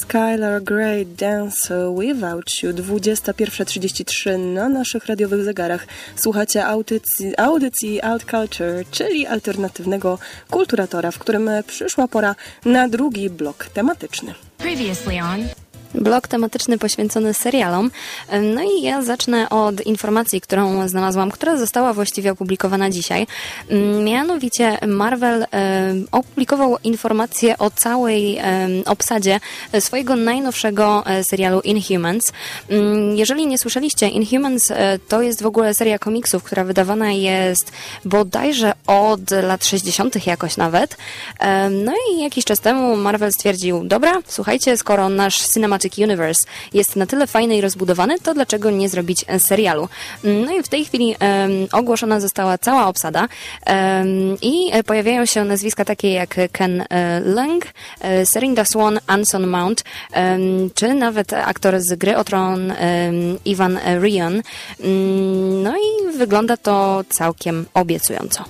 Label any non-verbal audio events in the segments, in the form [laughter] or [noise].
Skylar Grey Dance Without You 21.33 na naszych radiowych zegarach. Słuchacie audycji, audycji Alt Culture, czyli alternatywnego kulturatora, w którym przyszła pora na drugi blok tematyczny. Previously on blog tematyczny poświęcony serialom. No i ja zacznę od informacji, którą znalazłam, która została właściwie opublikowana dzisiaj. Mianowicie Marvel opublikował informację o całej obsadzie swojego najnowszego e, serialu Inhumans. Jeżeli nie słyszeliście, Inhumans e, to jest w ogóle seria komiksów, która wydawana jest bodajże od lat 60. jakoś nawet. No i jakiś czas temu Marvel stwierdził, dobra, słuchajcie, skoro nasz cinematic Cinematic Universe jest na tyle fajny i rozbudowany, to dlaczego nie zrobić e, serialu? Mm, no i w tej chwili um, ogłoszona została cała obsada um, i e, pojawiają się nazwiska takie jak Ken e, Lang, Serinda Swan, Anson Mount, um, czy nawet aktor z gry o tron Ivan Rion. Mm, no i wygląda to całkiem obiecująco.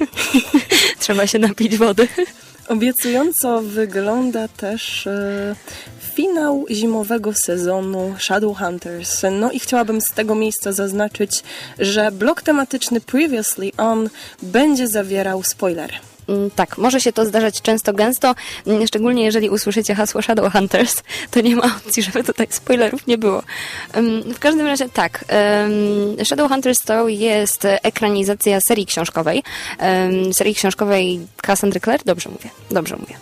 [laughs] Trzeba się napić wody. Obiecująco wygląda też e, finał zimowego sezonu Shadowhunters. No i chciałabym z tego miejsca zaznaczyć, że blok tematyczny Previously On będzie zawierał spoilery. Mm, tak, może się to zdarzać często, gęsto, mm, szczególnie jeżeli usłyszycie hasło Shadowhunters, to nie ma opcji, żeby tutaj spoilerów nie było. W każdym razie tak, Shadowhunters to jest ekranizacja serii książkowej, serii książkowej Cassandra Clare, dobrze mówię, dobrze mówię,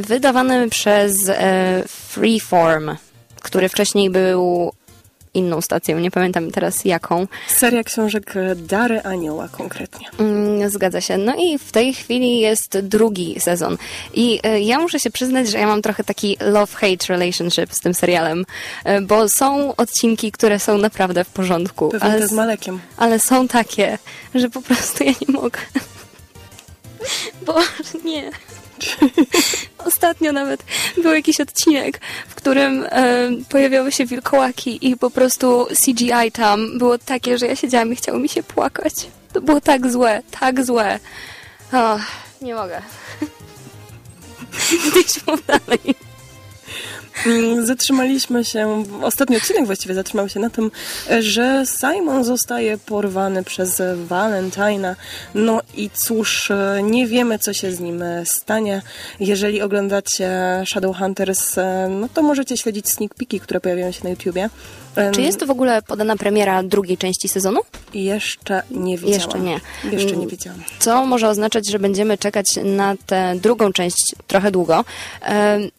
wydawany przez e, Freeform, który wcześniej był inną stację, nie pamiętam teraz jaką. Seria książek Dary Anioła konkretnie. Mm, zgadza się. No i w tej chwili jest drugi sezon. I e, ja muszę się przyznać, że ja mam trochę taki love-hate relationship z tym serialem, e, bo są odcinki, które są naprawdę w porządku. Pewnie ale, z Malekiem. Ale są takie, że po prostu ja nie mogę. [laughs] Bo nie. [laughs] Ostatnio nawet był jakiś odcinek, w którym e, pojawiały się wilkołaki i po prostu CGI tam było takie, że ja siedziałam i chciało mi się płakać. To było tak złe, tak złe. Nie mogę. [laughs] Idźmy dalej. Mm, zatrzymaliśmy się, ostatni odcinek właściwie zatrzymał się na tym, że Simon zostaje porwany przez Valentina. No i cóż, nie wiemy, co się z nim stanie. Jeżeli oglądacie Shadowhunters, no to możecie śledzić sneak peeki, które pojawiają się na YouTubie. Czy jest to w ogóle podana premiera drugiej części sezonu? Jeszcze nie widziałam. Jeszcze nie. Jeszcze nie mm, widziałam. Co może oznaczać, że będziemy czekać na tę drugą część trochę długo.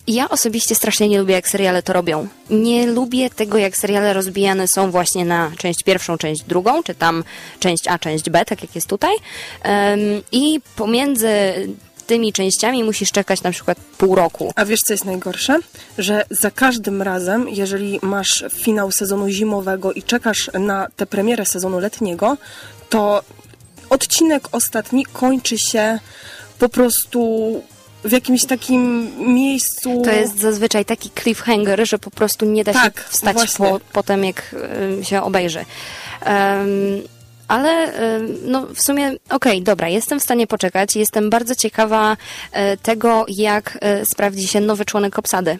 Ja osobiście strasznie nie lubię, jak seriale to robią. Nie lubię tego, jak seriale rozbijane są właśnie na część pierwszą, część drugą, czy tam część A, część B, tak jak jest tutaj. I pomiędzy tymi częściami musisz czekać na przykład pół roku. A wiesz, co jest najgorsze? Że za każdym razem, jeżeli masz finał sezonu zimowego i czekasz na tę premierę sezonu letniego, to odcinek ostatni kończy się po prostu w jakimś takim miejscu. To jest zazwyczaj taki cliffhanger, że po prostu nie da tak, się wstać po, potem, jak się obejrzy. Um, ale no w sumie okej, okay, dobra, jestem w stanie poczekać. Jestem bardzo ciekawa e, tego, jak e, sprawdzi się nowy członek obsady e,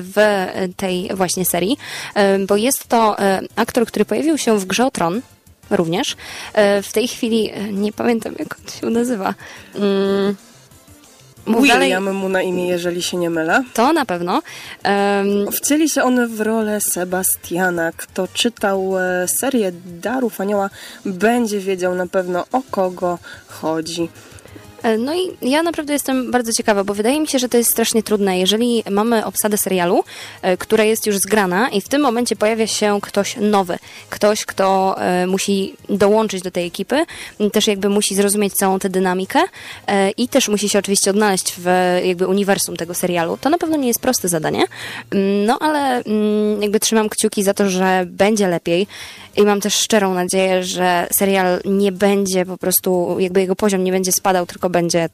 w tej właśnie serii, bo jest to aktor, który pojawił się w Grze o Tron również. W tej chwili nie pamiętam, jak on się nazywa. Mm, Mów William dalej. mu na imię, jeżeli się nie mylę. To na pewno. Um... Wcieli się on w rolę Sebastiana. Kto czytał e, serię Darów Anioła, będzie wiedział na pewno o kogo chodzi. E, no i ja naprawdę jestem bardzo ciekawa, bo wydaje mi się, że to jest strasznie trudne. Jeżeli mamy obsadę serialu, e, która jest już zgrana i w tym momencie pojawia się ktoś nowy, ktoś, kto e, musi dołączyć do tej ekipy, też jakby musi zrozumieć całą tę dynamikę i też musi się oczywiście odnaleźć w jakby uniwersum tego serialu. To na pewno nie jest proste zadanie, mm, no ale mm, jakby trzymam kciuki za to, że będzie lepiej i mam też szczerą nadzieję, że serial nie będzie po prostu, jakby jego poziom nie będzie spadał, tylko będzie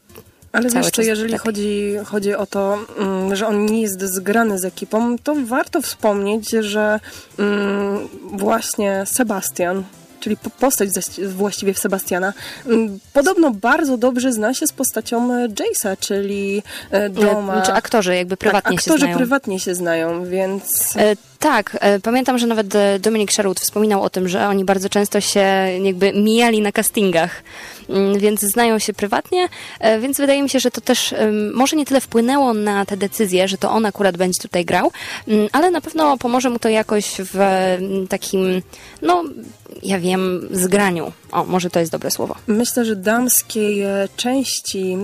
ale wiesz co, jeżeli chodzi, chodzi o to, mm, że on nie jest zgrany z ekipą, to warto wspomnieć, że mm, właśnie Sebastian czyli po- postać właściwie w Sebastiana, mm, podobno bardzo dobrze zna się z postacią e, Jace'a, czyli e, Doma. Czy aktorzy jakby prywatnie tak, się aktorzy znają. prywatnie się znają, więc... E, Tak, e, pamiętam, że nawet e, Dominik Sherwood wspominał o tym, że oni bardzo często się jakby mijali na castingach, Mm, więc znają się prywatnie, e, więc wydaje mi się, że to też może nie tyle wpłynęło na tę decyzję, że to on akurat będzie tutaj grał, mm, ale na pewno pomoże mu to jakoś w takim, no, ja wiem, zgraniu. O, może to jest dobre słowo. Myślę, że damskiej części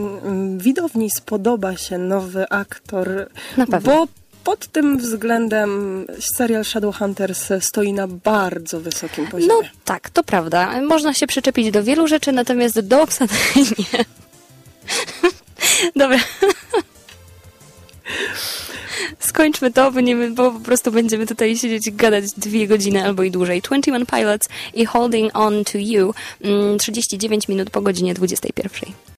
widowni spodoba się nowy aktor, Na pewno. bo pod tym względem serial Shadowhunters stoi na bardzo wysokim poziomie. No tak, to prawda. Można się przyczepić do wielu rzeczy, natomiast do obsady nie. [laughs] Dobra. Skończmy to, bo, nie, bo po prostu będziemy tutaj siedzieć gadać dwie godziny albo i dłużej. 21 Pilots i Holding On To You. Mm, 39 minut po godzinie 21.